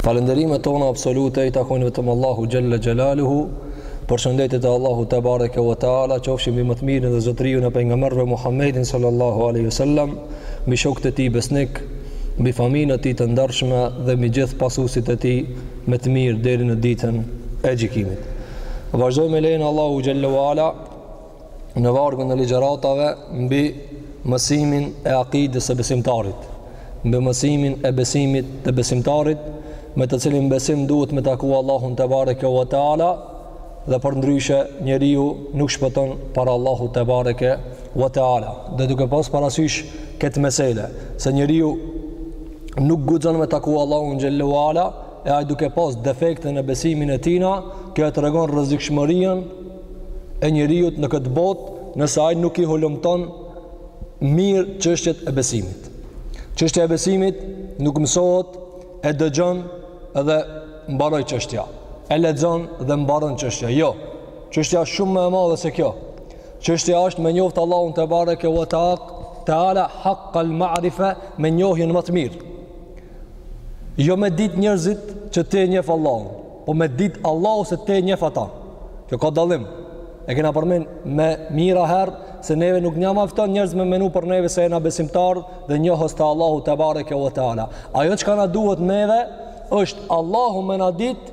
Falënderimet tona absolute i takojnë vetëm Allahu xhalla xhelaluhu. Përshëndetjet e Allahu tebareke ve teala, qofshin mbi më të mirin dhe zotëriun e pejgamberëve Muhammedin sallallahu alaihi wasallam, mbi shokët e tij besnik, mbi familjen e tij të ndershme dhe mbi gjithë pasuesit e tij me të mirë deri në ditën e gjykimit. Vazhdojmë me lejen e Allahu xhalla wala në vargun e ligjëratave mbi mësimin e akides së besimtarit, mbi mësimin e besimit të besimtarit, me të cilin besim duhet me taku Allahun tebareke ve teala, dhe përndryshe njeriu nuk shpëton para Allahu tebareke ve teala. Dhe duke pas parasysh këtë mesele, se njeriu nuk guxon me taku Allahun xhelle ve ala, e ai duke pas defekte në besimin e tina, kjo e tregon rrezikshmërinë e njeriut në këtë botë, nëse ai nuk i hulumton mirë çështjet e besimit. Çështja e besimit nuk mësohet e dëgjon dhe mbaroi çështja, e lexon dhe mbaron çështja, jo, çështja është shumë më e madhe se kjo, çështja është me njoftë Allahun tebareke ve te, teala hakkal ma'rife me njohjen më të mirë, Jo me dit njerëzit që ti e njef Allahun, po me dit Allahu se ti e njef ata. Kjo ka dallim. E kena përmen me mija herë se neve nuk na mjafton njerëz me menu për neve se jena besimtar dhe njohës të Allahu tebareke ve teala. Ajo çka na duhet neve është Allahu me na dit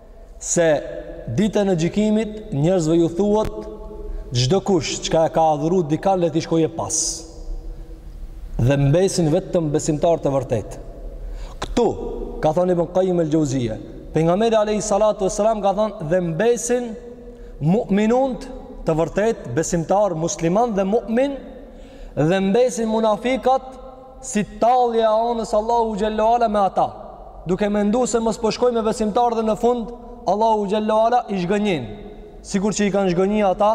Se ditën e gjykimit njerëzve ju thuhet çdokush çka e ka adhuru dikan le t'i shkojë pas. Dhe mbesin vetëm besimtarë të vërtetë. Këtu ka thënë Ibn Qayyim el-Jauziyje, pejgamberi alayhi salatu wasalam ka thënë dhe mbesin mu'minunët të vërtetë, besimtarë musliman dhe mu'min dhe mbesin munafikat si tallje e anës së Allahu xhallahu ala me ata duke menduar se mos po shkojnë me besimtar dhe në fund Allahu xhallahu ala i zhgënjen sikur që i kanë zhgënjë ata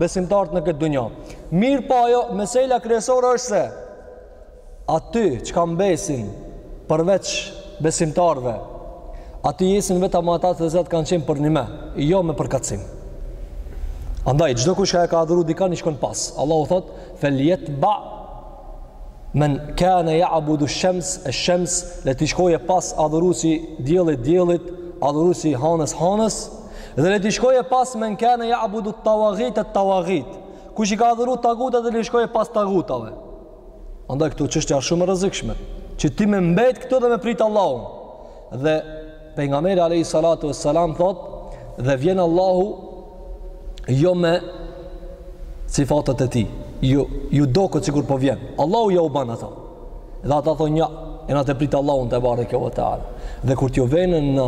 besimtarët në këtë dunja mirëpo ajo mesela kryesore është se aty çka mbesin përveç besimtarëve aty jesin vetëm ata të Zotit kanë qenë përnjëmend jo me përkatësim Andaj, çdokush çka e ka adhuru dikan i shkon pas. Allahu thot, fel jet ba Men kane ja'budu shems esh-shems le t'i shkoje pas adhuruesi i diellit diellit adhuruesi i hanës hanës dhe le t'i shkoje pas men kane ja'budu tawagit et-tawagit kush i ka adhuru tagutat dhe le t'i shkoje pas tagutave Andaj këtu çështja është shumë e rrezikshme, që ti me mbet këtu dhe me prit Allahun. Dhe pejgamberi alayhi salatu wassalam thot dhe vjen Allahu jo me sifatat e tij. Ju ju doket sikur po vjen. Allahu ja u ban ata. Dhe ata thonë ja, e na te prit Allahun te bareke ve teala. Dhe kur t'ju vjen në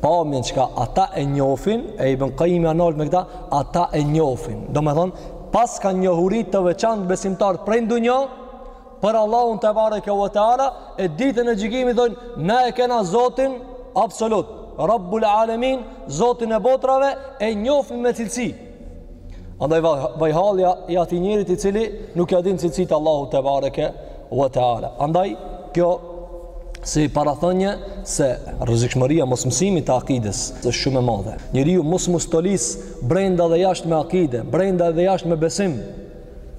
pamjen çka ata e njohin, e ibn Qayyim u nal me këta, ata e njohin. Domethënë, pas ka njohuri të veçantë besimtari prej në dunja, për Allahun tebareke ve teala e ditën e gjykimit thonë na e kena Zotin absolut Rabbul Alamin Zotin e botrave e njohim me cilësi andaj vaj hallja i atij njerit i cili nuk ia din cilësitë e Allahut tebareke ve teala andaj kjo si parathënie se rrezikshmëria mosmësimit të akides është shumë e madhe njeriu mos m'u stolis brenda dhe jashtë me akide brenda dhe jashtë me besim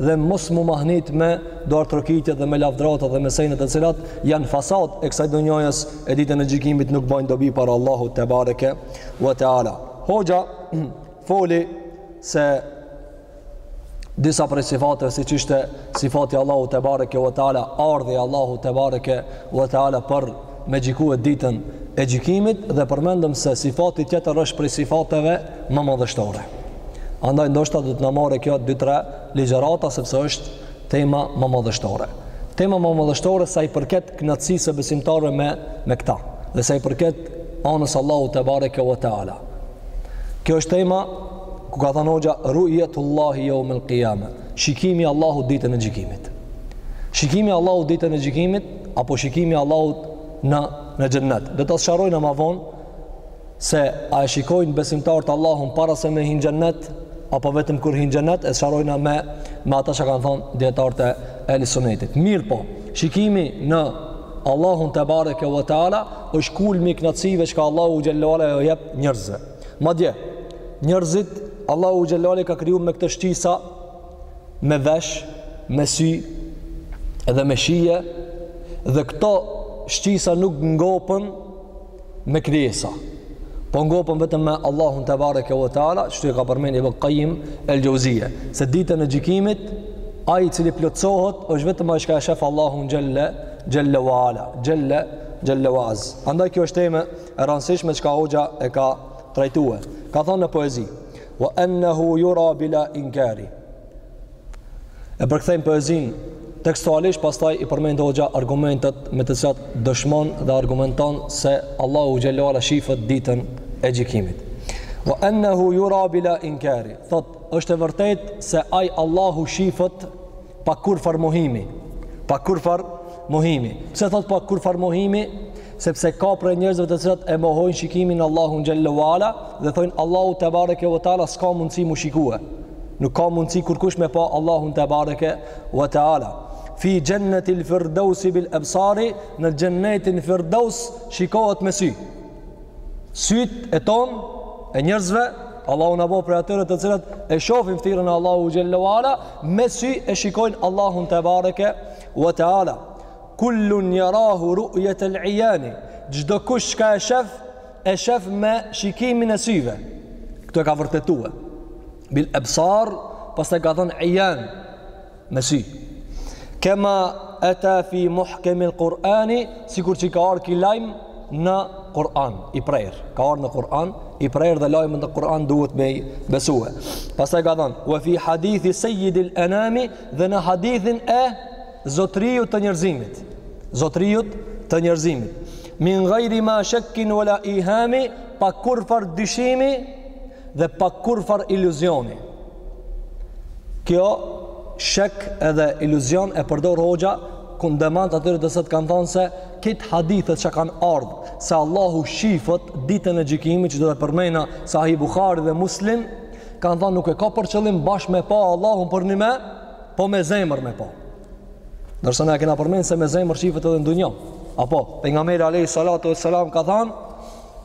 dhe mos m'u mahnit me duartrokitje dhe me lavdrata dhe me sene të cilat janë fasadë e kësaj dunjajes e ditën e gjykimit nuk bajnë dobi para Allahut tebareke ve teala Hoxha foli se disa prej sifateve siç ishte sifati i Allahut tebareke ve teala ardhja e Allahut tebareke ve teala për me gjykue ditën e gjykimit dhe përmendëm se sifati tjetër është prej sifateve më madhështore. Andaj ndoshta do të na marrë kjo 2-3 ligjërata sepse është tema më madhështore. Tema më madhështore sa i përket kënaqësisë së besimtarëve me me këta dhe sa i përket anës Allahut tebareke ve teala. Kjo është tema ku ka thënë hoxha ru'yetullahi yawmul qiyamah. Shikimi i Allahut ditën e gjykimit. Shikimi i Allahut ditën e gjykimit apo shikimi i Allahut në në xhennet. Do ta sqarojna ma vonë se a e shikojnë besimtarët Allahun para se me hi në xhennet, apo vetëm kur hin xhennet, e sqarojna me, me ata që kanë thonë dijetarët e ehli sunetit. Mirëpo, shikimi në Allahun tebareke ve teala, është kulmi i knaqsive çka Allahu xhelle ve ala u jep njerëzve. Madje, njerëzit Allahu xhelle ve ala i ka kriju me këto shqisa me vesh, me sy dhe me shije dhe këto shqisa nuk ngopen me krijesa. Po ngopen vetëm me Allahun tebareke ve teala, kështu e ka përmend Ibn Qayyim el-Jauziye, se ditën e gjykimit ai i cili plotësohet është vetëm ai që e shef Allahun xhelle xhelle ve ala, xhelle xhelle ve az. Andaj kjo është temë e rëndësishme që hoxha e ka trajtuar. Ka thënë në poezi: Wa annahu yura bila inkari. E përkthejmë poezinë tekstualisht, pastaj i përmend hoxha argumentet me të cilat dëshmon dhe argumenton se Allahu xhelle ve ala shifet ditën e gjykimit. Wa annahu yura bila inkari. Thot, është e vërtetë se ai Allahu shifet pa kurfar mohimi pa kurfar mohimi pse thot pa kurfar mohimi sepse ka prej njerëzve të cilët e mohojnë shikimin e Allahut xhelle ve ala dhe thojnë Allahu te bareke ve taala s'ka mundsi mu shikue nuk ka mundsi kurkush me pa Allahun te bareke ve taala fi jannatil firdaus bil absari në xhennetin firdaus shikohet me sy sytë e tonë e njerëzve Allahu na bëftë prej atyre të cilët e shofin ftyrën e Allahut xhelle ve ala me sy e shikojnë Allahun te bareke ve teala kullun yarahu ru'yat al-iyan çdo kush çka e shef e shef me shikimin e syve këtë e ka vërtetue bil absar pastaj ka thon iyani me sy. Kema ata fi muhkem el Kur'ani, sikur që ka ardh ky lajm në Kur'an i prerë. Ka ardh në Kur'an i prerë dhe lajmi në Kur'an duhet me besue. Pastaj ka thënë, "Wa fi hadithi Sayyidil Anami" dhe në hadithin e Zotëriut të njerëzimit. Zotëriut të njerëzimit. Min ghairi ma shakkin wala ihami, pa kurfar dyshimi dhe pa kurfar iluzioni. Kjo shek edhe iluzion e përdor hoxha kundemant atyre të cilët kanë thanë se krejt hadithet që kanë ardhë se Allahu shifet ditën e gjykimit që do ta përmenim sahih Bukhari dhe Muslim kanë thanë nuk e ka për qëllim bash me pa Allahun përnime po me zemër me pa ndërsa na e kena përmend se me zemër shifet edhe n'dunja apo pejgamberi a.s. ka thanë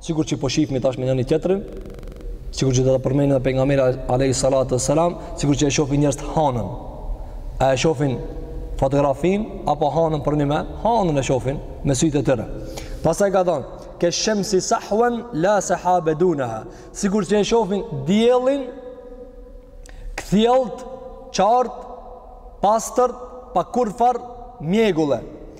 Sikur që po shifmi tash me njani tjetrin, sikur që do ta përmend edhe pejgamberi alayhi salatu wasalam, sikur që e shofin njerëzit hanën. A e shofin fotografinë apo hanën përnime? Hanën e shofin me sytë e tyre. Pastaj ka thënë, "Ke shamsi sahwan la sahaba dunaha." Sikur që e shofin diellin kthjellt, qartë, pastër, pa kurfar mjegulle.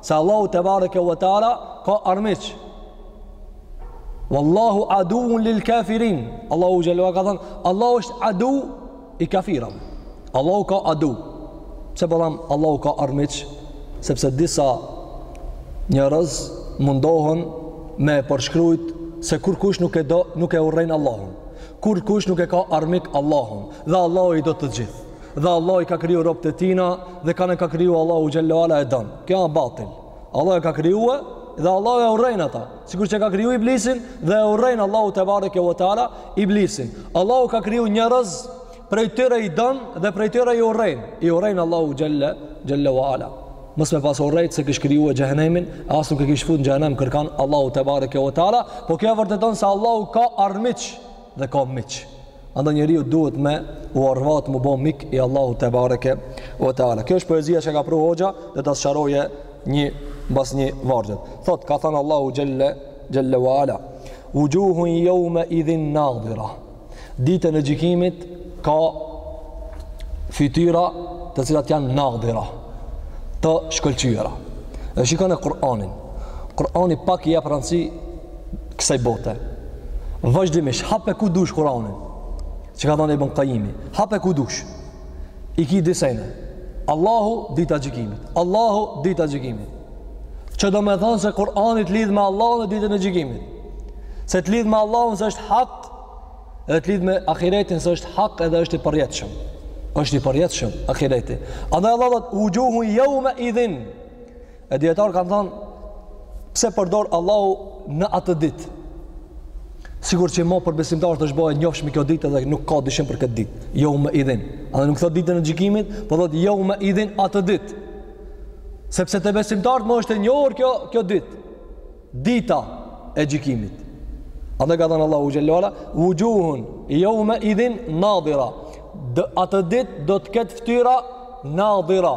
Se Allahu te bareke ve teala ka armiq. Wallahu aduun lil kafirin. Allahu xhelle ve ala ka thanë, Allahu është adu i kafirave. Allahu ka adu. Pse po tham Allahu ka armiq? Sepse disa njerëz mundohen me përshkrujt se kurkush nuk e do, nuk e urren Allahun. Kurkush nuk e ka armik Allahun dhe Allahu i do të gjithë. dhe Allahu i ka kriju robt e tina dhe kand ka kriju Allahu xhelle ve ala e don. Kjo a batil. Allahu ka krijue dhe Allahu i urren ata. Sikur që ka kriju iblisin dhe e urren Allahu tebareke ve teala iblisin. Allahu ka kriju njerëz prej tyre i don dhe prej tyre i urren. I urren Allahu xhelle, xhelle ve ala. Mos me pas urrejt s'e kish krijue xhehenemin, as nuk e kish fut në xhehenem kërkan Allahu tebareke ve teala, po kjo vërteton se Allahu ka armiq dhe ka miq. Andaj njeriu duhet me u orvat mu bo mik i Allahu tebareke ue teala. Kjo është poezia që ka pru hoxha do ta sqarojë një mbas një vargjet. Thot, ka thanë Allahu xhelle, xhelle ue ala. Uxhuhun jeumeidhin nadhira. Ditën e gjykimit ka fytyra të cilat janë nadhira, të shkëlqyera. E shikone Kur'anin. Kur'ani pak i jep rëndësi kësaj bote. Vazhdimisht hape ku dush Kur'anin. Që ka thonë Ibn Kajimi, hape ku dush. I ki dy sene. Allahu dita e gjykimit. Allahu dita e gjykimit. Që domethonë se Kur'ani të lidh me Allahun dhe ditën e gjykimit. Se të lidh me Allahun se është hak dhe të lidh me ahiretin se është hak edhe është i përjetshëm. Është i përjetshëm ahireti. Andaj Allahu thotë uxhuhun jeumeidhin E dijetarët kanë thonë, pse përdor Allahu në atë ditë? Sikur që ma për besimtarët është bo e njofshme kjo ditë dhe nuk ka dyshim për këtë ditë. Jeumeidhin. Edhe nuk thot ditën e gjykimit, po thot jeumeidhin atë ditë. Sepse te besimtarët mo është e njohur kjo, kjo ditë. Dita e gjykimit. Edhe ka thënë Allahu xhelle ue ala, uxhuhun jeumeidhin nadhira. Atë ditë do të ketë ftyra nadhira.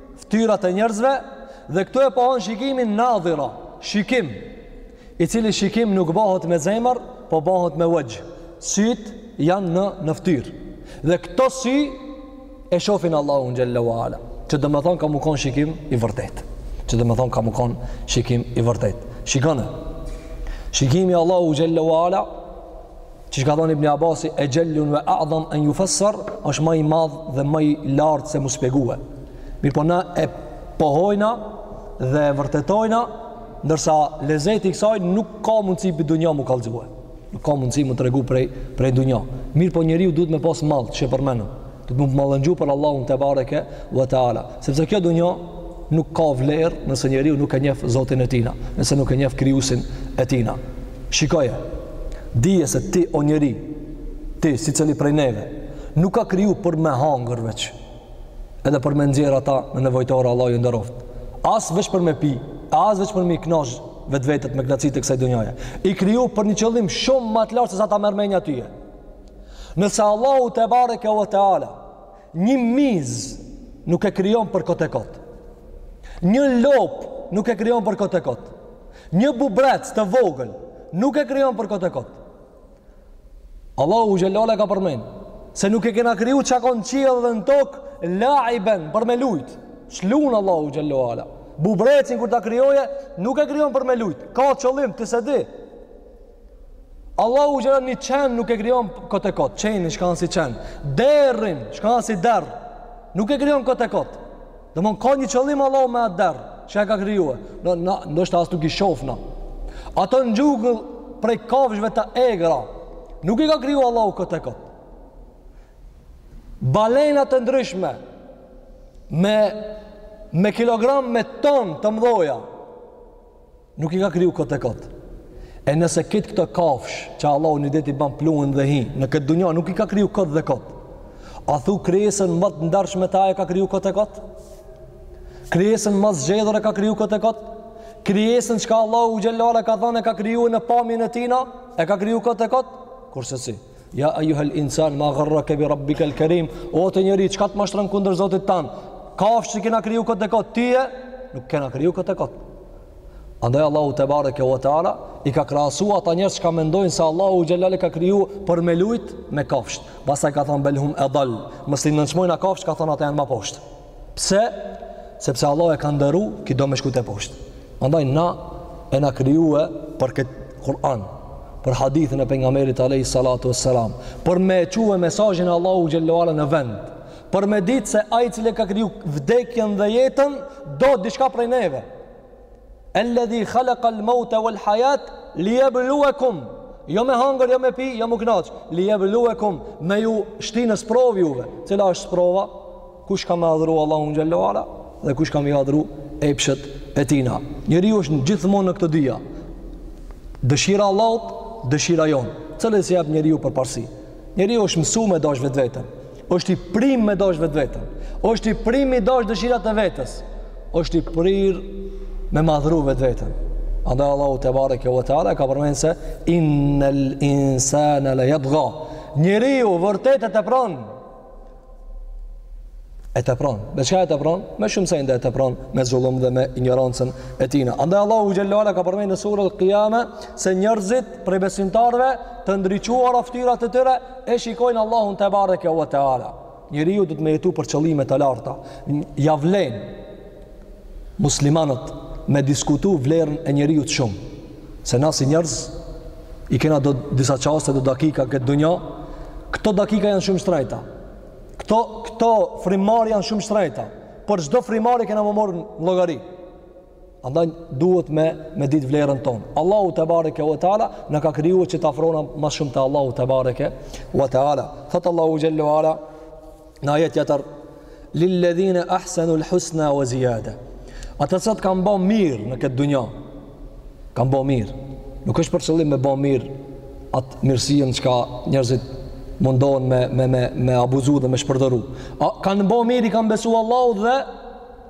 ftyrat e njerëzve dhe këtu e pohon shikimin nadhira, shikim, i cili shikim nuk bohet me zemër, po bohet me vexhh. Syt janë në në ftyrë. Dhe këto sy e shofin Allahun xhelle ue ala, që domethonë ka mu kon shikim i vërtet. Që domethonë ka mu kon shikim i vërtet. Shikone. Shikimi Allahu xhelle ue ala Që çka thonë Ibni Abasi, exhellun ve a'dham en jufesser, është ma i madh dhe ma i lartë se mu spjegue. Mirëpo na e pohojna dhe e vërtetojna, ndërsa lezeti i kësaj nuk ka mundësi për dunja mu kalzue. Nuk ka mundësi mu tregu prej, prej dunja. Mirëpo njeriu duhet me pas mall, që e përmenëm. duhet mu mallëngju për Allahun tebareke ve teala. Sepse kjo dunja nuk ka vlerë nëse njeriu nuk e njef zotin e tina, nëse nuk e njef krijusin e tina. Shikoje, dije se ti o njeri, ti sicili prej neve, nuk ka kriju për me hangër veç, edhe për me nxjerr ata në nevojtore Allahu ju nderoft. As veç për me pi, as veç për me i knaq vetvetet me knaqsitë e kësaj dunjaje. I kriju për një qëllim shumë ma të lartë se sa ta merr menja tyje. Nëse Allahu tebareke ue teala një miz nuk e krijon për kot e kot. Një lop nuk e krijon për kot e kot. Një bubrec të vogël nuk e krijon për kot e kot. Allahu xhelle ue ala ka përmen se nuk e kena kriju çka ka në qiell edhe në tok laiben për me lujt. S'lun Allahu xhelle ue ala. Bubrecin kur ta krijoje nuk e krijon për me lujt. Ka qëllim ti s'e di. Allahu xhel-le ala një qen nuk e krijon kot e kot, qenin çka asht si qen, derrin çka asht si derr, nuk e krijon kot e kot. Domon ka një qëllim Allahu me atë derr, që e ka krijue. Në, në, ndoshta as nuk i shofna. Ato në xhungël prej kafshve të egra, nuk i ka kriju Allahu kot e kot. Balenat e ndryshme, me, me kilogram me ton të mdhaja, Nuk i ka kriju kot e kot. E nëse kit këto kafsh që Allahu një ditë i ban pluhun dhe hi, në këtë dunja nuk i ka kriju kot dhe kot. A thu krijesën ma të ndershme ta e ka kriju kot e kot? Krijesën ma t'zgjedhur e ka kriju kot e kot? Krijesën çka Allahu xhel-le ala ka thonë e ka kriju në pamjën e tina? E ka kriju kot e kot? Kurrsesi. Ja ayyuhal insan ma gharraka bi rabbika al karim. O ti njeri, çka të mashtron kundër Zotit tand? Kafshët i kena kriju kot e kot, ty nuk kena kriju kot e kot. Andaj Allahu tebareke ve teala i ka krahasu ata njerëz çka mendojnë se Allahu xhel-le ala ka kriju për me lujt me kafshët. Pastaj ka thon bel hum edall. Mos i nënçmojna kafshët, ka thon ata janë ma poshtë. Pse? Sepse Allah e ka nderu, ky do me shku teposhtë. Andaj na e na kriju për këtë Kur'an, për hadithin e pejgamberit alejhi salatu ve selam, për me e çue mesazhin e Allahut xhel-le ve ala në vend, për me ditë se ai i cili e ka kriju vdekjen dhe jetën, do diçka prej neve. Alladhi khalaqa al-mauta wal-hayat liyabluwakum. Jo me hangër, jo me pi, jo m'u knaq. Liyabluwakum, me ju shti në sprovë juve. Cila është sprova? Kush ka me adhuru Allahun xhel-le ve ala dhe kush ka me i adhuru epshet e tina. Njeriu është gjithmonë në këto dyja. Dëshira e Allahut, dëshira jonë. Cilës i jap njeriu përparësi? Njeriu është mësu me dash vetveten. Është i prirun me dash vetveten. është i prirun me i dash dëshirat e vetes. është i prirë me madhëru vetveten. Andaj Allahu tebareke ve teala e ka përmend se innel insane le jatga. Njeriu vërtet e tepron. E tepron. Me çka e tepron? Me shumë sende e tepron, me zullum dhe me injorancën e tina. Andaj Allahu xhel-le ala ka përmend në suretul Kijame se njerëzit prej besimtarve të ndriçuara ftyrat e tyre e shikojnë Allahun tebareke ve teala. Njeriu duhet me jetu për qëllime të larta. Ja vlen muslimanët me diskutu vlerën e njeriut shumë. Se na si njerëz i kena do disa çaste do dakika këtë dunja. Këto dakika janë shumë shtrejta. Këto këto frymarrje janë shumë shtrejta. Për çdo frymarrje i kena me marrë në llogari. Andaj duhet me me ditë vlerën tonë. Allahu te bareke ve teala na ka krijuar që të afrona ma shumë te Allahu te bareke ve teala. Thot Allahu xhellahu ala në ajet tjetër lil ladhina ahsanu al husna wa ziyada. Ata që kanë bën mirë në këtë dunja kanë bën mirë. Nuk është për qëllim me bën mirë atë mirësinë çka njerëzit mundohen me me me me abuzu dhe me shpërdoru. A kanë bën mirë i kanë besu Allahut dhe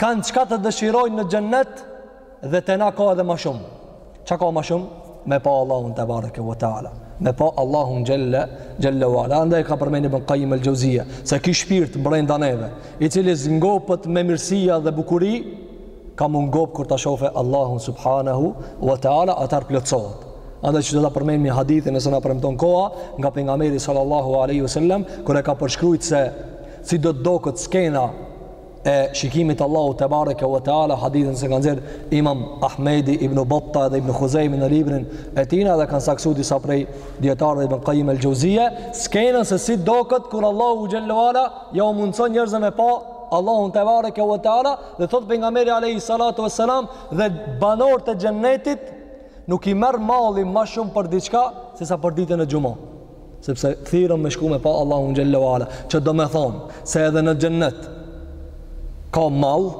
kanë çka të dëshirojnë në xhennet dhe te na ka edhe ma shumë. Çka ka ma shumë me pa Allahun te bareke ve teala. Me pa Allahun xhelle xhelle ve ala. Andaj ka përmend Ibn Qayyim al-Jauziyja se ky shpirt brenda neve, i cili s'ngopet me mirësia dhe bukuri, ka me u ngop kur ta shofe Allahun subhanahu ve teala atëherë plotësohet. Andaj që do ta përmendim një hadith nëse na premton koha nga pejgamberi sallallahu alaihi wasallam kur e ka përshkrujt se si do të doket skena e shikimit Allahu te bareke ve teala hadithin që e kanë nxjerr Imam Ahmedi ibn Batta dhe ibn Khuzaimi në librin e tijna edhe kanë saktësu disa prej dietarëve ibn Qayyim al-Jauziye skenën se si doket kur Allahu xhallahu ala jau mundëson njerëzve me pa Allahun te bareke ve teala dhe thot pejgamberi alayhi salatu vesselam dhe banorët e xhennetit Nuk i merr malli ma shumë për diçka se sa për ditën e xhuma. Sepse thirren me shku me pa Allahun xhallahu ala, që domethonë se edhe në xhennet ka mall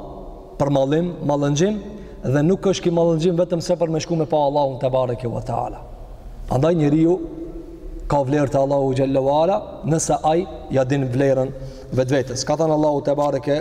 përmallim, mallëngjim dhe nuk është ky mallëngjim vetëm se për me shku me pa Allahun te bareke ve teala. Andaj njeriu ka vlerë te Allahu xhallahu ala nëse ai ja din vlerën vetvetes. Ka thënë Allahu te bareke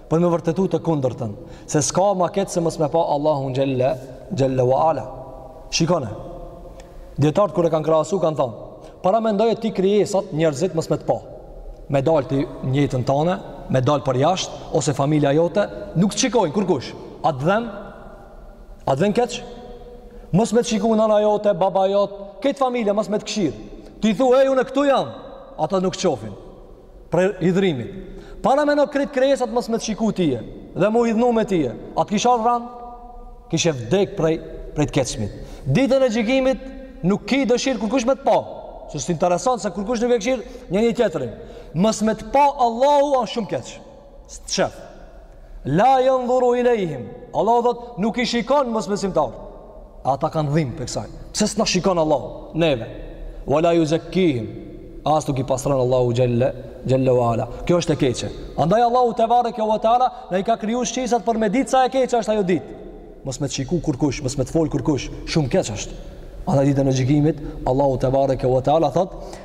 për me vërtetu të kundërtën, se s'ka ma keq se mos me pa Allahun xhelle xhelle ve ala. Shikone, dijetarët kur e kanë krahasu, kanë thonë, paramendoje ti krijesat njerëzit mos me të pa. Me dalë ti në jetën tane, me dalë përjashtë, ose familja jote, nuk të shikojnë, kurkush, a të dhem, a të dhem keq, mos me të shiku nana jote, baba jote, krejt familja mos me të kqyr, ti thu, ej, unë këtu jam, ata nuk të shofin, Prej hidhërimit. Paramendo krejt krijesat mos me të shiku tije dhe m'u hidhnu me tije. A të kish ardh ranë? Kishe vdek prej, prej të keqmit. Ditën e gjikimit nuk ki dëshirë kurkush me të pa. Se s'të intereson se kurkush nuk e kqyr njëni-tjetrin. Mos me të pa Allahu a shumë keq. S'të shef. La jandhuru ilejhim. Allahu thotë nuk i shikon mosbesimtarët. Ata kanë dhimbë prej kësaj. Pse s'na shikon Allahu neve? Wa la ju zekihim. As nuk i pastron Allahu xhelle xhelle ve ala. Kjo është e keqe. Andaj Allahu te bareke ve teala, na i ka kriju shqisat për me ditë sa e keqe është ajo ditë. Mos me të shiku kurkush, mos me të folë kurkush. Shumë keq është. Andaj ditën e gjikimit, Allahu te bareke ve teala thotë,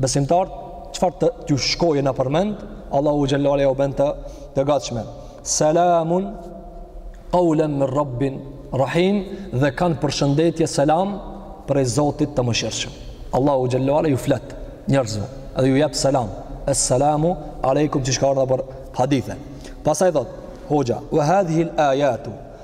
besimtarët çfarë t'ju shkojë nëpër mend, Allahu xhelle wa ala jua bën të gatshme. Selamun qawlan min Rabbin Rahim dhe kanë përshëndetje selam prej Zotit të Mëshirshëm. Allahu xhelle wa ala ju flet njerëzve edhe ju jep selam. Esselamu alaikum qysh ka ardh nëpër hadithe. Pastaj thotë hoxha, wa hadhihi al-ayatu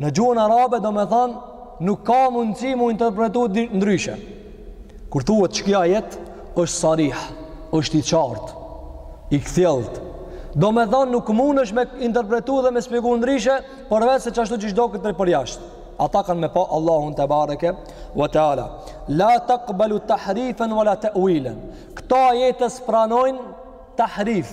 Në gjuhën arabe do me thanë, nuk ka mundësi m'u interpretu ndryshe. Kur thuhet që ky ajet, është sarih, është i qartë, i kthjellët. Do me thanë, nuk mundesh me interpretu dhe me spjegu ndryshe, përveç se qashtu qysh duket prej jashtë. Ata kanë me pa Allahun tebareke wa taala. La taqbalu tahrifan wa la ta'wilan. Këto ajete s'pranojnë tahrif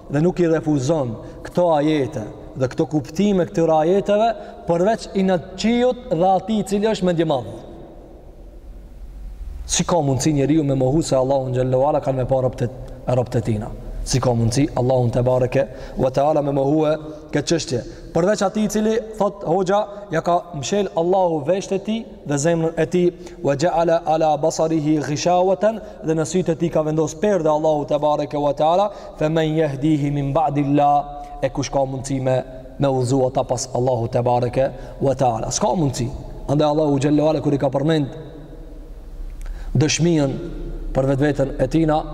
dhe nuk i refuzon këto ajete dhe këto kuptime këtyre ajeteve përveç inatçiut dhe atij i cili është mendjemadh. Si ka mundësi njeriu me mohu se Allahun xhelle wa ala kanë me pa robtë, robtë e tina. Si ka mundësi Allahun tebareke wa taala me mohu këtë çështje. Përveç atij i cili, thotë hoxha, ja ka mshel Allahu veshët e tij dhe zemrën e tij wa ja'ala ala basarihi ghishawatan dhe në sytë e tij ka vendos perde Allahu tebareke wa taala fa man yahdihi min ba'dillah e kush ka mundësi me me udhëzu ata pas Allahut tebareke wa taala s'ka mundësi andaj Allahu xhelle wa ala kur e ka përmend dëshminë për vetveten e tina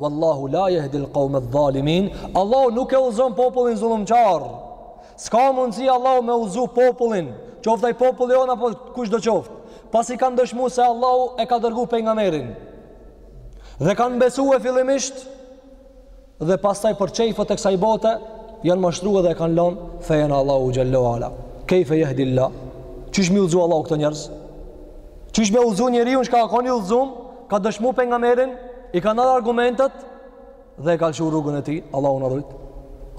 Wallahu la yahdi al-qawm adh-dhalimin. Allahu nuk e udhëzon popullin zullumqar. S'ka mundësi Allahu me udhëzu popullin, qoftë ai populli jonë apo kush do qoftë. Pasi kanë dëshmu se Allahu e ka dërgu pejgamberin. Dhe kanë besu fillimisht dhe pastaj për qejfet e kësaj bote janë mashtru edhe e kanë lonë fenë e Allahut xhelle wa ala. Kejfe yahdi Allah? Qysh me i udhëzu Allahu këta njerëz? Qysh me udhëzu njeriun që ka konë i udhëzum, ka dëshmu pejgamberin? I kanë ardh argumentet dhe e ka lëshu rrugën e tij, Allahu na rujt.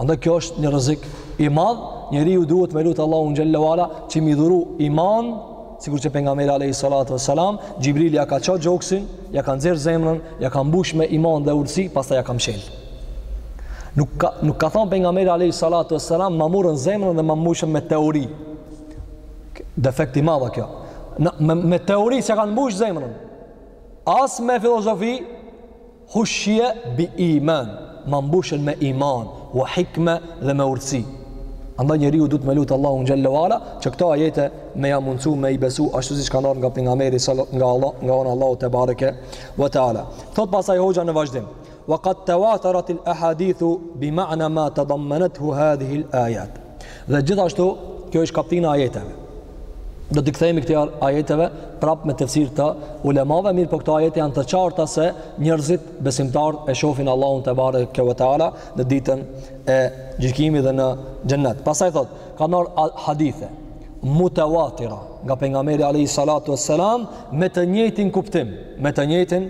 Andaj kjo është një rrezik i madh, njeriu duhet me lut Allahun xhelle wa ala që me i dhuru iman, sikur që pejgamberit alejhi salatu wa salam, Xhibrili ja ka ça gjoksin, ja ka nxjerr zemrën, ja ka mbush me iman dhe urtësi, pastaj ja ka mshel. Nuk ka, nuk ka thonë pejgamberi alejhi salatu wa salam, ma morën zemrën dhe ma mbushën me teori. Defekt i madh a kjo. Në, me, me teori s'ja kanë mbush zemrën, As me filozofi, hushije bi iman, ma mbushën me iman, wa hikme dhe me urtësi. Andaj njeriu duhet me lut Allahun xhelle wa ala, që këto ajete me ja mundësu me i besu, ashtu siç kanë ardh nga pejgamberi, nga, Allah, nga ona e Allahut tebareke wa taala. Thotë pastaj hoxha në vazhdim, Wa qad tawatarat al ahadithu bi ma'na ma tadammanathu hadhihi al ayat. Dhe gjithashtu kjo është kaptina e ajeteve. Do t'i kthehemi këtyre ajeteve prapë me tefsir të ulemave, mirëpo këto ajete janë të qarta se njerëzit besimtarë e shohin Allahun te bareke ue teala në ditën e gjykimit dhe në xhennet. Pastaj thot, ka ardhë hadithe mutawatira nga pejgamberi alayhi salatu wassalam me të njëjtin kuptim, me të njëjtin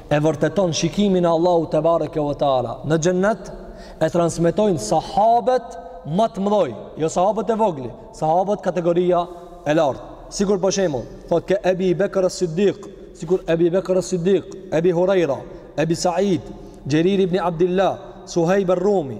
e vërteton shikimin e Allahut tebareke ve teala në xhennet e transmetojnë sahabët më të mdhoj, jo sahabët e vogël, sahabët kategoria e lartë. Sikur për shembull, thotë ke Ebi Bekr as-Siddiq, sikur Ebi Bekr as-Siddiq, Ebi Huraira, Ebi Said, Xherir ibn Abdillah, Suhaib ar-Rumi,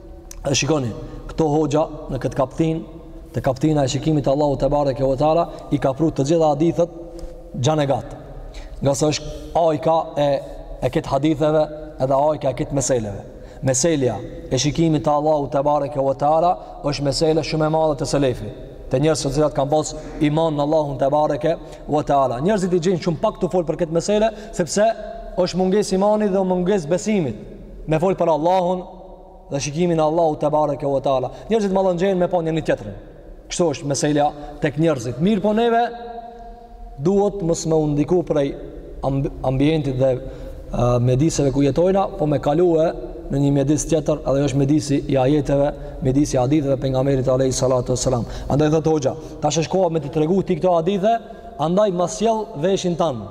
e shikoni këtu hoxha në këtë kaptinë te kaptina e shikimit të Allahut tebareke ve teala i ka pru të gjitha hadithet gjanë e gatë ngase është ajka e, e këtyre haditheve edhe ajka e këtyre meseleve meselja e shikimit të Allahut tebareke ve teala është mesele shumë e madhe te selefi te njerëzit të cilët kanë pas iman në Allahun tebareke ve teala njerëzit i gjen shumë pak tu folë për këtë mesele sepse është mungesë e imanit dhe mungesë e besimit me folë për Allahun dhe shikimin e Allahut tebareke ue teala. Njerëzit mallëngjehen me pa njëri tjetrin. Kështu është meselja tek njerëzit. Mirëpo neve duhet mos me u ndiku prej ambientit dhe mjediseve ku jetojna, po me kalue në një mjedis tjetër, e ai është mjedisi i ajeteve, mjedisi i haditheve të pejgamberit alayhi salatu wasalam. Andaj thotë hoxha, tash është koha me të tregu ti këto hadithe, andaj ma sjell veshin tan.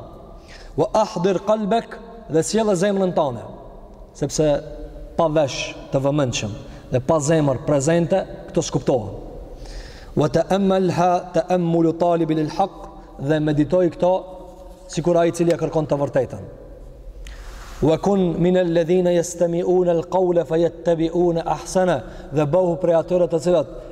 Wa ahdir qalbak dhe sille zemrën tane. Sepse pa vesh të vëmendshëm dhe pa zemër prezente, këto s'kuptohen. Wa ta'ammalha ta'ammul talib lil haq dhe meditoji këto sikur ai i cili e kërkon të vërtetën. Wa kun min alladhina yastami'una alqawla fayattabi'una ahsana dhe bohu prej atyre të cilët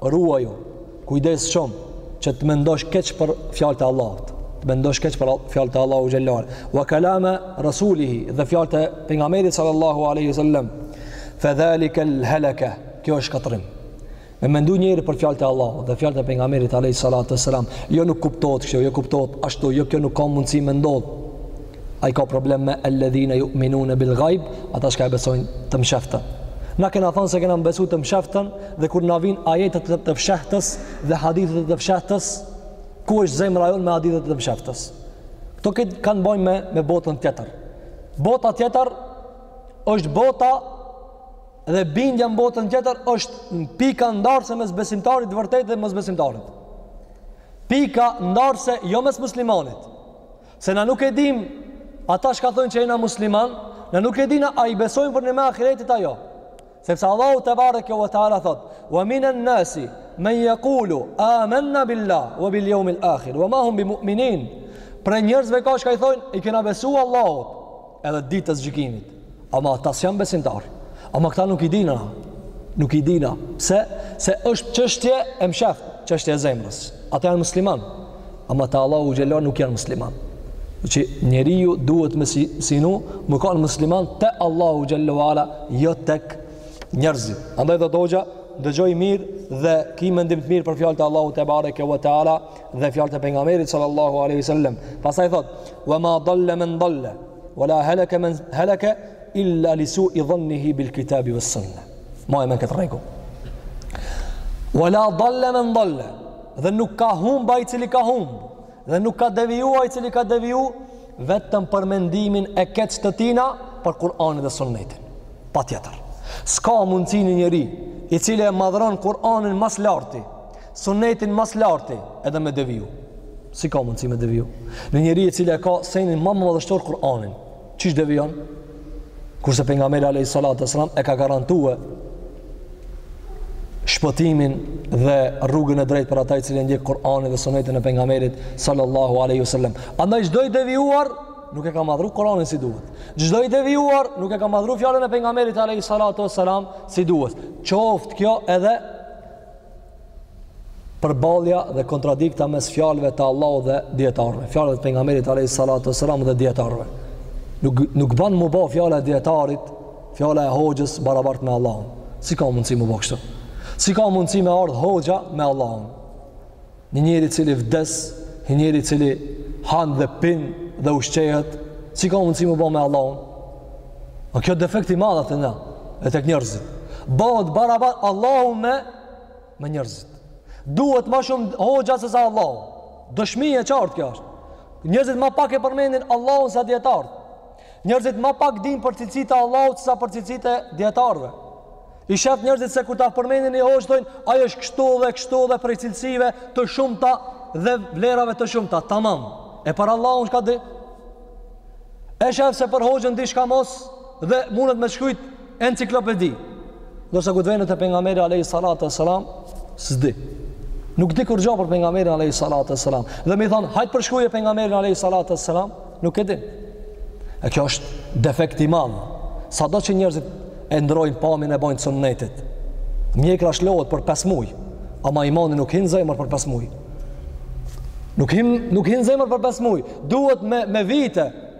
Ruaju, kujdes shumë që të mendosh keq për fjalët e Allahut. Të mendosh keq për fjalët e Allahu xhallahu. Wa kalama rasulihi dhe fjalët e pejgamberit sallallahu alaihi wasallam. Fa dhalika al halaka. Kjo është shkatërrim. Me mendu njeri për fjalët e Allahut dhe fjalët e pejgamberit alaihi salatu wasallam. Jo nuk kuptohet kështu, jo kuptohet ashtu, jo kjo nuk ka mundësi me ndodh. Ai ka problem me alladhina yu'minuna bil ghaib, ata çka e besojnë të msheftën. Na kena thënë se kena me besu të msheftën dhe kur na vijnë ajetet e të fshehtës dhe hadithet e të fshehtës, ku është zemra jonë me hadithet e të msheftës? Kto që kanë të bojnë me me botën tjetër. Bota tjetër është bota dhe bindja në botën tjetër është pika ndarëse mes besimtarit të vërtetë dhe mosbesimtarit. Pika ndarëse jo mes muslimanit, Se na nuk e dimë, ata çka thojnë që jena musliman, na nuk e dimë a i besojmë përnime ahiretit a jo. Sepse Allahu tebareke ve teala thotë, wa minan nasi, man jakulu, amanna billah, wa bil jomil akhir, wa ma hum bi mu'minin, Prej njerëzve ka çka thojnë, i kena besu Allahut, edhe ditës gjykimit ama ata s'janë besimtar ama këta nuk i dina nuk i dina se, se është çështje e mshef çështje e zemrës ata janë musliman ama te Allahu xhelle ve ala nuk janë musliman njeriu duhet me sinu, sinu me kanë musliman te Allahu xhelle ve ala jo tek njerëzit andaj dëgjo dëgjo dëgjoji mirë dhe ki mendim të mirë për fjalët e Allahu tebareke ve teala dhe fjalët e pejgamberit sallallahu alaihi wasallam pastaj thot wa ma dalla man dalla wala halaka man halaka illa li su'i dhannihi bil kitabi was sunna mbaje men këtë rregull wala dalla man dalla dhe nuk ka humb ai cili ka humb dhe nuk ka deviju ai cili ka deviju vetëm për mendimin e keq të tina për Kur'anin dhe sunnetin patjetër s'ka mundësi një njeri i cili e madhron Kur'anin ma s'larti Sunnetin ma s'larti edhe me deviju. Si ka mundësi me deviju? Një njeri i cili e ka senin ma madhështor Kur'anin. Qysh devijon? Kurse pejgamberi a.s. e ka garantu shpëtimin dhe rrugën e drejtë për ata i cili e ndjek Kur'anin dhe sunnetin e pejgamberit sallallahu a.s. Andaj çdo i devijuar, nuk e ka madhru Kur'anin si duhet. Çdo i devijuar, nuk e ka madhru fjalën e pejgamberit a.s. si duhet. Qoftë kjo edhe përballja dhe kontradikta mes fjalëve të Allahut dhe dietarëve, fjalëve të pejgamberit alayhi salatu wasalam dhe dietarëve. Nuk nuk ban m'u bo fjala e dietarit, fjala e hoxhës barabart me Allahun. Si ka mundësi m'u bo kështu? Si ka mundësi me ardh hoxha me Allahun? Një njeri i cili vdes, një njeri i cili han dhe pin dhe ushqehet, si ka mundësi m'u bo me Allahun? Â kjo defekt i madh te na, e tek njerëzit. Bëhet barabar Allahu me me njerëzit. Duhet ma shumë hoxha se sa Allahu. Dëshmi e qartë kjo është. Njerëzit ma pak e përmendin Allahun sa dietarët. Njerëzit ma pak dinë për cilësitë e Allahut sesa për cilësitë e dietarëve. I shef njerëzit se kur ta përmendin ni hoxhë thojnë ai është kështu dhe kështu dhe prej cilësive të shumta dhe vlerave të shumta. Tamam. E për Allahun çka di? E shef se për hoxhën di çka mos dhe mundet me shkrujt Enciklopedi, Ndërsa kur t'vet për pejgamberin alayhi salatu wasalam, s'di. Nuk di kurgja për pejgamberin alayhi salatu wasalam. Dhe me thon, hajt përshkruje pejgamberin alayhi salatu wasalam, nuk e din. E kjo është defekt i madh. Sado që njerëzit e ndrojnë pamjen e bojnë t'sunnetit. Mjekrra lshohet për 5 muaj, ama imani nuk hin n'zemër për 5 muaj. Nuk hin nuk hin n'zemër për 5 muaj. Duhet me me vite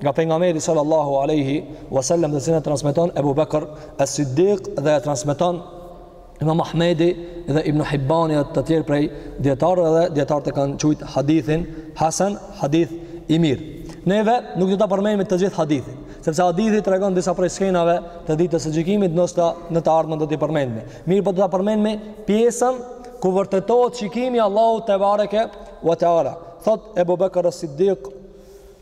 Nga pejgamberi sallallahu alaihi wasallam të cilin e transmeton Ebu Bekr as-Siddiq dhe e transmeton Imam Ahmedi dhe Ibn Hibani dhe të tjerë prej dijetarëve dhe dijetarët e kanë quajt hadithin hasan, hadith i mirë. Neve nuk do ta përmendmi të gjithë hadithin, sepse hadithi tregon disa prej skenave të ditës së gjykimit, ndoshta në të ardhmen do t'i përmendmi. Mirëpo do ta përmendmi pjesën ku vërtetohet shikimi i Allahut tebareke wa taala. Thot Ebu Bekr as-Siddiq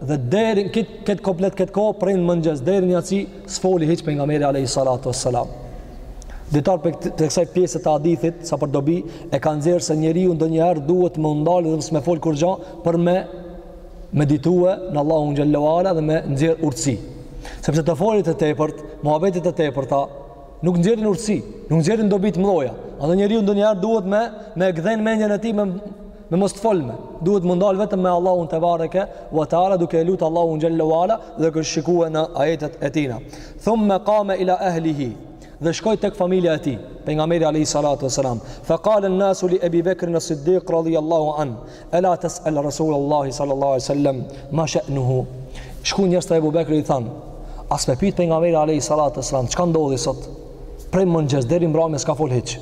dhe deri kët kët komplet kët kohë prej në mëngjes deri në jaci s'foli hiç pejgamberi alayhi salatu wassalam. Dijetarët prej kësaj pjesë të hadithit sa për dobi e kanë nxjerrë se njeriu ndonjëherë duhet m'u ndalë dhe mos me fol kurgja për me meditue në Allahun xhelle ue ala dhe me nxjerr urtësi. Sepse të folurit e tepërt, muhabetet të tepërta nuk nxjerrin urtësi, nuk nxjerrin dobi të mëdha. Edhe njeriu ndonjëherë duhet me me gdhen mendjen e tij me Me mos të folme, duhet m'u ndalë vetëm me Allahun tebareke, wa ta'ala duke e lutë Allahun xhelle wa ala dhe tuj shikue në ajetet e tina. Thumme kame ila ehlihi dhe shkoi tek familja e tij, pejgamberi alai salatu e salam. Fa kalen nasu li ebi bekrin siddiq radhi Allahu an, e la tes'el rasul Allahi sallallahu alai sallam, ma she'nuhu. Shkun njerëzit te ebu bekri i thanë, a s'pe pyt pejgamberin alai salatu e salam, çka ndodhi sot? Prej mëngjes, deri mbrame s'ka fol hiç.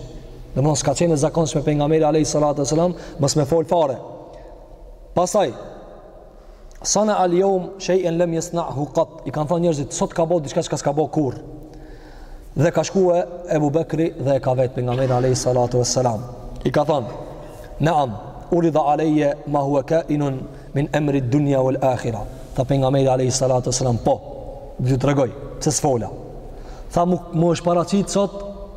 Domethënë s'ka qenë e zakonshme pejgamberi Alej Salatu Selam Mos me fol fare Pastaj Sana al jom Shej en lem jesna hu kat I kanë thonë njërzit Sot ka bo diçka çka s'ka bo kurr Dhe ka shku Ebu Bekri Dhe e ka vet pejgamberin Alej Salatu Selam I ka thonë Naam Uridha Aleje Ma hua kainun Min emri dunja u l'akhira Tha pejgamberi Alej Salatu Selam Po ju tregoj Pse s'fola Tha mu, mu është paraqit sot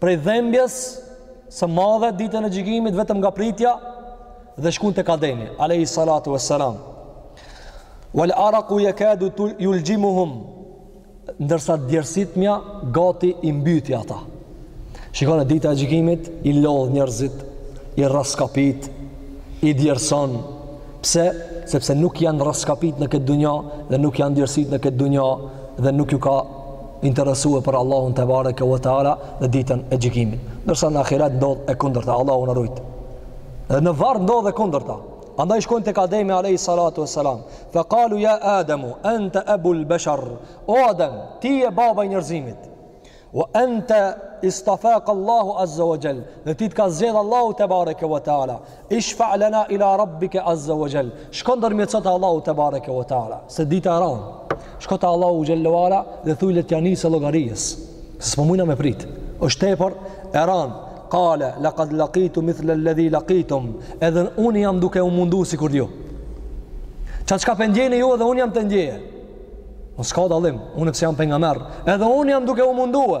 Prej dhembjes së madhe ditën e gjykimit vetëm nga pritja dhe shkun tek Ademi, alayhi salatu wassalam. Wal araqu yakadu yuljimuhum ndërsa djersitja gati i mbyti ata. Shikone dita e gjykimit i lodh njerëzit, i rraskapit, i djersin. Pse? Sepse nuk janë rraskapit në këtë dunja dhe nuk janë djersit në këtë dunja dhe nuk ju ka interesue për Allahun tebareke ve teala dhe ditën e gjykimit. Ndërsa në ahiret ndodh e kundërta, Allahu na rujt. Dhe në varr ndodh e kundërta. Andaj shkojnë tek Ademi alayhi salatu wassalam. Fa qalu ya Adamu anta abul bashar. O Adem, ti je baba i njerëzimit. Wa anta istafak Allahu azza wa jall. Dhe ti të ka zgjedh Allahu tebareke ve teala. Ishfa' lana ila rabbike azze wa jall. Shko ndërmjetëso te Allahu tebareke ve teala, se dita e ranë. Shko te Allahu xhel-le ve ala dhe thuj le t'ja nisë llogarisë. Se s'po mujna me prit. Është tepër e ranë. Qala laqad laqitu mithla alladhi laqitum. Edhe unë jam duke u mundu sikur ju. Ça çka po ndjeni ju edhe unë jam tu ndje. Unë s'ka dallim, unë pse jam pejgamber, edhe unë jam duke u mundue.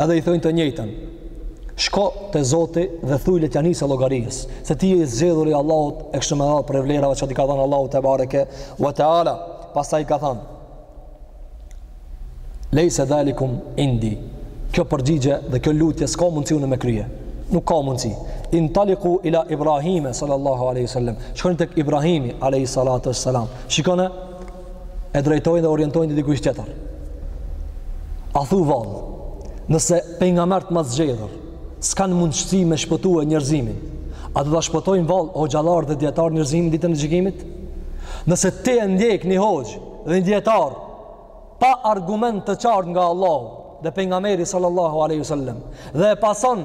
Edhe i thojnë të njëjtën. Shko te Zoti dhe thuj le t'ja nisë llogarisë, se ti je i zgjedhur i Allahut e kështu me radhë prej vlerave që t'i ka dhënë Allahu tebareke ve teala. Pastaj ka thënë: Lejse dhalikum indi. Kjo përgjigje dhe kjo lutje s'ka mundësi unë me krye. Nuk ka mundësi. Intaliku ila Ibrahime, sallallahu aleyhi sallam. Shkoni tek Ibrahimi, aleyhi salatu wassalam. Shikone, e drejtojnë dhe orientojnë te dikush tjetër. A thu vallë, nëse pejgamberët ma të zgjedhur, s'kanë mundësi me shpëtue njerëzimin, a do ta shpëtojnë vallë hoxhallarë dhe dijetarë njerëzimin ditën e gjykimit? Nëse ti e ndjek një hoxhë dhe një dijetar, pa argument të qartë nga Allahu dhe pejgamberi sallallahu aleyhi sallem, dhe e pason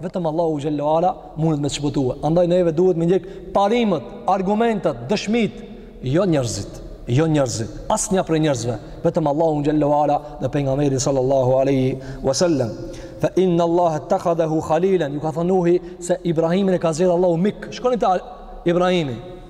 Vetëm Allahu xhel-le ve ala mundet me të shpëtue. Andaj neve duhet me ndjek parimet, argumentet, dëshmitë, jo njerëzit, jo njerëzit, asnjë prej njerëzve, vetëm Allahu xhel-le ve ala dhe pejgamberi sallallahu alaihi wasallam. Fa inna Allah ittakhadahu khalilan, ju ka thënë Nuhi se Ibrahimin e ka zgjedhur Allahu mik. Shkoni te Ibrahimi,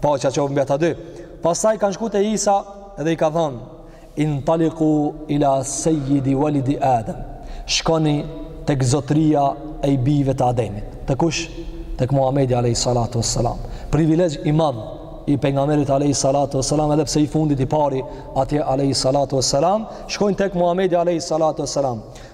Paqja qoftë mbi ata dy. Pastaj kanë shku te Isa dhe i ka thënë: "Intaliqu ila sayyidi walidi Adam." Shkoni tek zotria i bijve të Ademit. Te kush? Tek Muhamedi alayhi salatu wassalam. Privilegj i madh i pejgamberit alayhi salatu wassalam edhe pse i fundit i pari atje alayhi salatu wassalam, shkojnë tek Muhamedi alayhi salatu wassalam.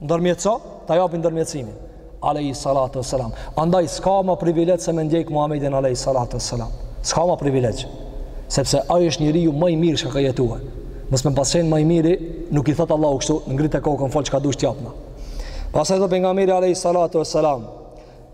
ndërmjetëso, ta japi ndërmjetësimin. Alejhi salatu ve selam. Andaj, s'ka ma privilegj se me ndjek Muhammedin alejhi salatu ve selam. S'ka ma privilegj. Sepse ai është njeriu ma i mirë çka ka jetue. Mos me pas qenë ma i miri, nuk i thotë Allahu kështu, ngrite kokën, fol çka dush t'japna. Pastaj dhe pejgamberi alejhi salatu ve selam.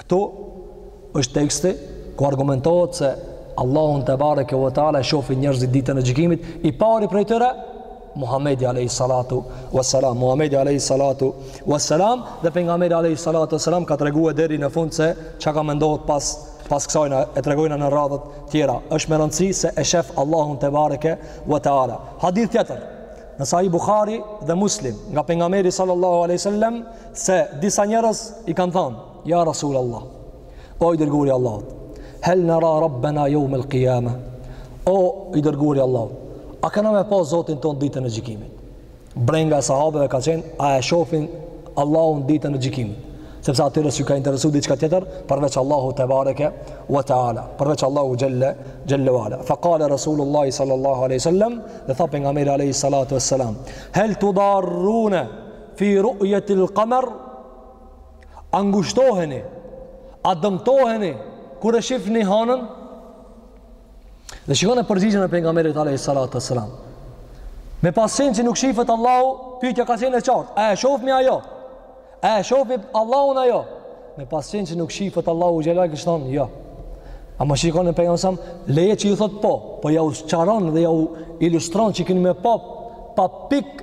Këtu është teksti ku argumentohet se Allahun tebareke ve teala e shofin njerëzit ditën e gjykimit, i pari prej tyre Muhamedi alayhi salatu wassalam, Muhamedi alayhi salatu wassalam dhe pejgamberi alayhi salatu wassalam ka tregue deri në fund se çka ka me ndodh pas pas kësajna e tregojna në radhët tjera. Është me rëndësi se e shef Allahun tebareke ve teala. Hadith tjetër. Në Sahih Buhari dhe Muslim, nga pejgamberi sallallahu alaihi wasallam, se disa njerëz i kanë thanë, ja Rasul Allah, o i dërguri i Allahut, hel nera rabbena jeumel kijame, o i dërguri i Allahut, a kena me pa zotin ton ditën e gjikimit? Brenga e sahabeve ka qenë, a e shofin Allahun ditën e gjikimit? Sepse atyre s'ju ka interesu diçka tjetër, përveç Allahu tebareke wa ta'ala, përveç Allahu xhelle, xhelle wa ala. Fa kale Rasulullah sallallahu aleyhi sallam, dhe tha pejgamberi aleyhi salatu wesselam, hel tudarrune, fi ru'yati al-qamar a ngushtoheni a dëmtoheni kur e shifni hanën dhe shikoni përgjigjen e pejgamberit alayhi salatu wasalam me pas qenë që nuk shifet Allahu pyetja ka qenë e qartë a e shofmi a jo a e shofmi Allahun a jo me pas qenë që nuk shifet Allahu xhelle kish thon jo. Ama shikone pejgamberi le që ju thot po, po jau qaron dhe jau ilustron që keni me pa pa pik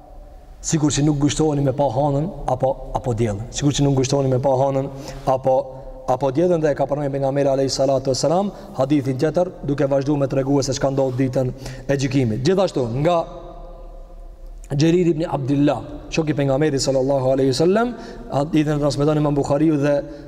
sikur që nuk ngushtoheni me pa hanën apo apo diellin. Sikur që nuk ngushtoheni me pa hanën apo apo diellin dhe e ka përmend pejgamberi alayhi salatu wasalam hadithin tjetër duke vazhdu me tregue se çka ndodh ditën e gjykimit. Gjithashtu nga Xherir ibn Abdillah, shoku i pejgamberit sallallahu alaihi wasallam, hadithin e transmeton Imam Buhariu dhe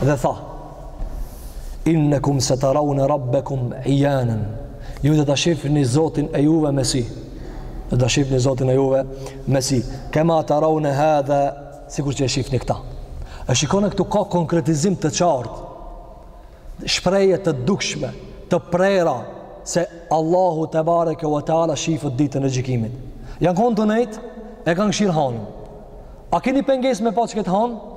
Dhe tha, Innekum seteraune rabbekum ijanen, ju do ta shifni zotin e juve me sy, do ta shifni zotin e juve me sy, kema teraune hadha, sikur që e shifni këta. E shikone këtu ka konkretizim të qartë, shprehje të dukshme, të prera, se Allahu tebareke ve teala shifet ditën e gjikimit. Janë konë tu nejt, e kanë kqyr hanën. A keni pengesë me pa qeket hanë?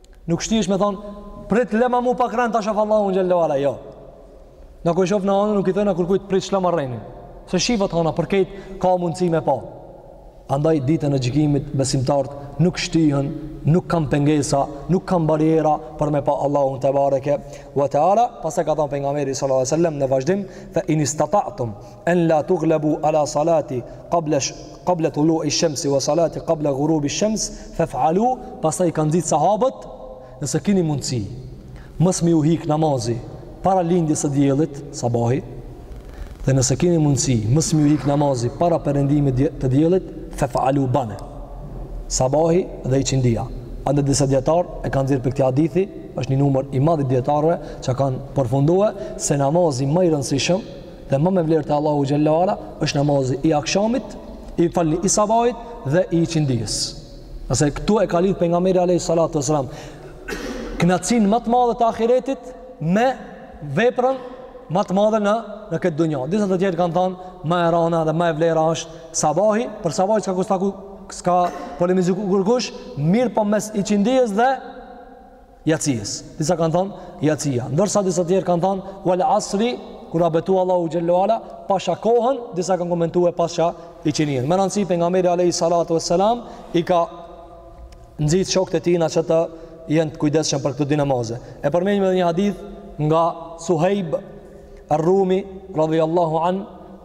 Nuk shtihesh me thon, prit lema mu pak ren ta shof Allahun xhelle wa ala, jo. Na kur shofna hanën nuk i thojna kërkujt prit shloma renin. Se shifet hona për krejt ka mundësi me pa. Andaj ditën e gjykimit besimtarët nuk shtihen, nuk kanë pengesa, nuk kanë barriera për me pa Allahun tebareke ve teala, pastaj ka thënë pejgamberi sallallahu alajhi wasallam në vazhdim, fa in istata'tum En la tughlabu ala salati qabla qabla tulu'i shamsi wa salati qabla ghurubi shams faf'alu pastaj ka nxit sahabët nëse keni mundësi mos me u hik namazi para lindjes së diellit sabahi dhe nëse keni mundësi mos me u hik namazi para perëndimit të diellit faf'alu bane sabahi dhe iqindia andaj disa dijetarë e kanë nxirr prej këtij hadithi është një numër i madh i dijetarëve që kanë përfundue se namazi ma i rëndësishëm Dhe ma me vlerë te Allahu xhelle ve ala është namazi i akshamit, më falni i sabahit dhe i iqindijes. Ngase këtu e ka lidh pejgamberi alayhi salatu wassalam, knaqsinë ma të madhe të ahiretit me veprën ma të madhe në, në këtë dunja. Disa të tjerë kanë thanë, ma e rana dhe ma e vlera është sabahi, për sabahin s'ka kustaku, s'ka polemizu kurkush, mirëpo mes iqindijes dhe jacijes. Disa kanë thanë jacia, ndërsa disa të tjerë kanë thanë wal asri, kur a betu Allahu xhelle ve ala, pasha kohën, disa kanë komentuar pasha iqindinë. Me rëndësi pejgamberi alayhi salatu wassalam i ka nxit shokët e tijna që të jenë të kujdesshëm për këto dy namaze. E përmendim edhe një hadith nga Suhejb Ar-Rumi radhiyallahu an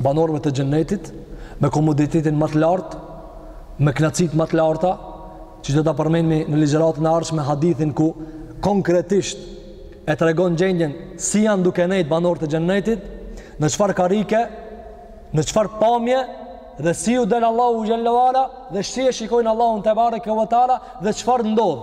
banorëve të xhennetit me komoditetin ma të lartë, me kënaqësitë ma të larta, që do ta përmenmi në ligjëratën e ardhshme hadithin ku konkretisht e tregon gjendjen si janë duke nejt banorët e xhennetit, në çfarë karrike, në çfarë pamje dhe si u del Allahu xhelle ve ala dhe si e shikojnë Allahun tebareke ve teala dhe çfarë ndodh.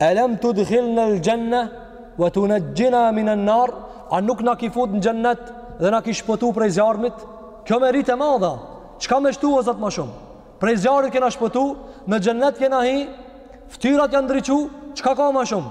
Elem tudkhilna al janna wa tunajjina min an nar a nuk na ki fut në xhennet dhe na ki shpëtu prej zjarrmit kjo meritë e madhe çka me shtu o zot ma shumë prej zjarrmit kena shpëtu në xhennet kena hi ftyrat janë ndriçu çka ka ma shumë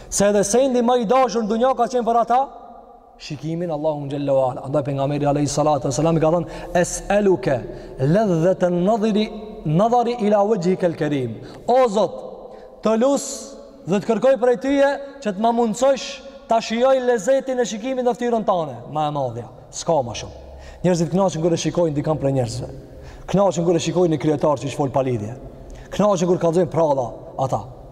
Se edhe sendi ma i dashur në dunja ka qenë për ata shikimi në Allahun xhelle ve ala. Andaj pejgamberi alayhi salatu wasalam ka thanë es'aluka ladhdhata an-nadhari ila wajhika al-karim. O Zot, të lus dhe të kërkoj prej tyje që të ma mundësosh ta shijoj lezetin e shikimit në fytyrën tane, ma e madhja. S'ka ma shumë. Njerëzit kënaqen kur e shikojnë dikan prej njerëzve. Kënaqen kur e shikojnë një kryetar që fol pa lidhje. Kënaqen kur kallzojnë pralla ata.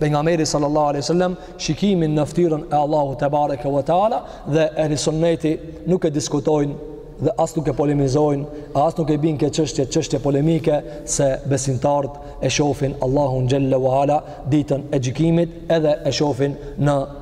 pejgamberi sallallahu alaihi wasallam shikimin në fytyrën e Allahut tebareke ve teala dhe ehli sunneti nuk e diskutojnë dhe as nuk e polemizojnë, as nuk e binë kët çështje, çështje polemike, se besimtarët e shofin Allahun xhelle ve ala ditën e gjykimit edhe e shofin në